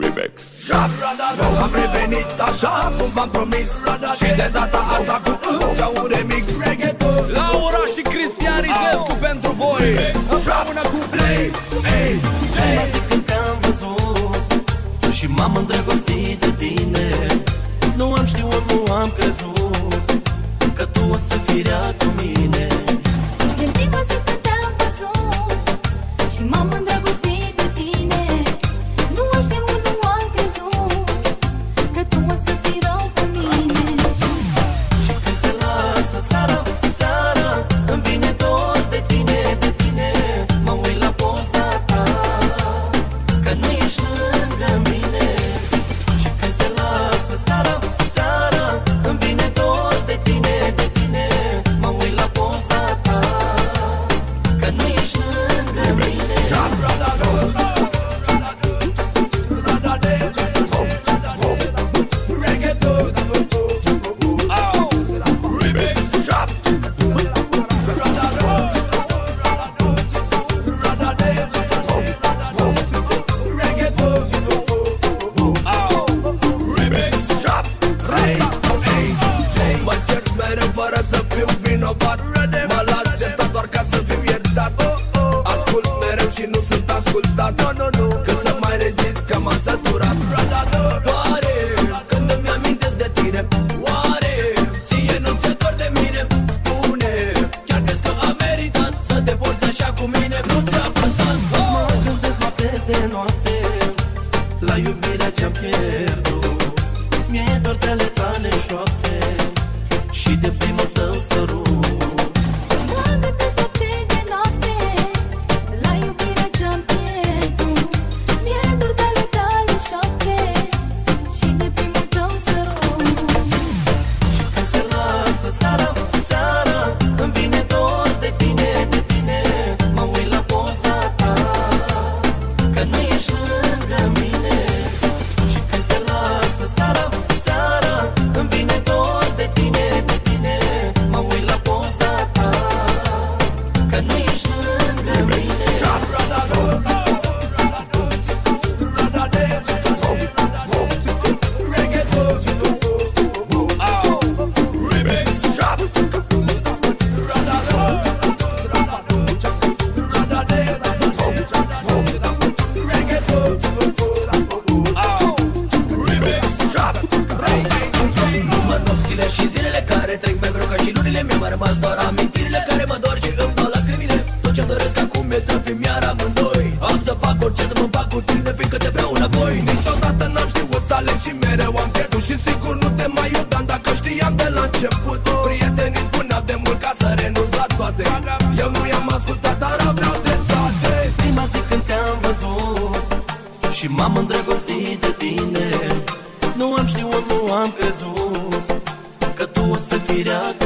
Remix. Am revenit așa cum v-am promis. Și de data asta cu încă un remix Laura și Cristian Rizescu pentru voi. Împreună cu Play Ei, Ce mă zic când te-am văzut. Și m-am îndrăgostit de tine. Nu am știut, nu am crezut Că tu o să fii rea cu mine fiu vinovat Mă las certat doar ca să fiu iertat. Ascult mereu și nu sunt ascultat. Cât să mai rezist că m-am săturat. Doare când îmi amintesc de tine. Oare ție nu ți-e dor de mine? Spune chiar crezi că am meritat Să te porți așa cu mine? Nu ți-a păsat Mă gândesc noapte de noapte La iubirea ce-am pierdut. Mi-e dor de ale tale șoapte Și de primul tău sărut mai rămas doar amintirile care mă dor și îmi dau lacrimile. Tot ce doresc acum e să fim iar amândoi. Am să fac orice să mă bag cu tine fiindcă te vreau înapoi Niciodată n-am știut să aleg și mereu am pierdut Și sigur nu te mai iubeam dacă știam de la început. Prietenii spuneau de mult ca să renunț la toate. Eu nu i-am ascultat dar am aveau de toate. Prima zi când te-am văzut Și m-am îndrăgostit de tine. Nu am știut, nu am crezut Că tu o să fii rea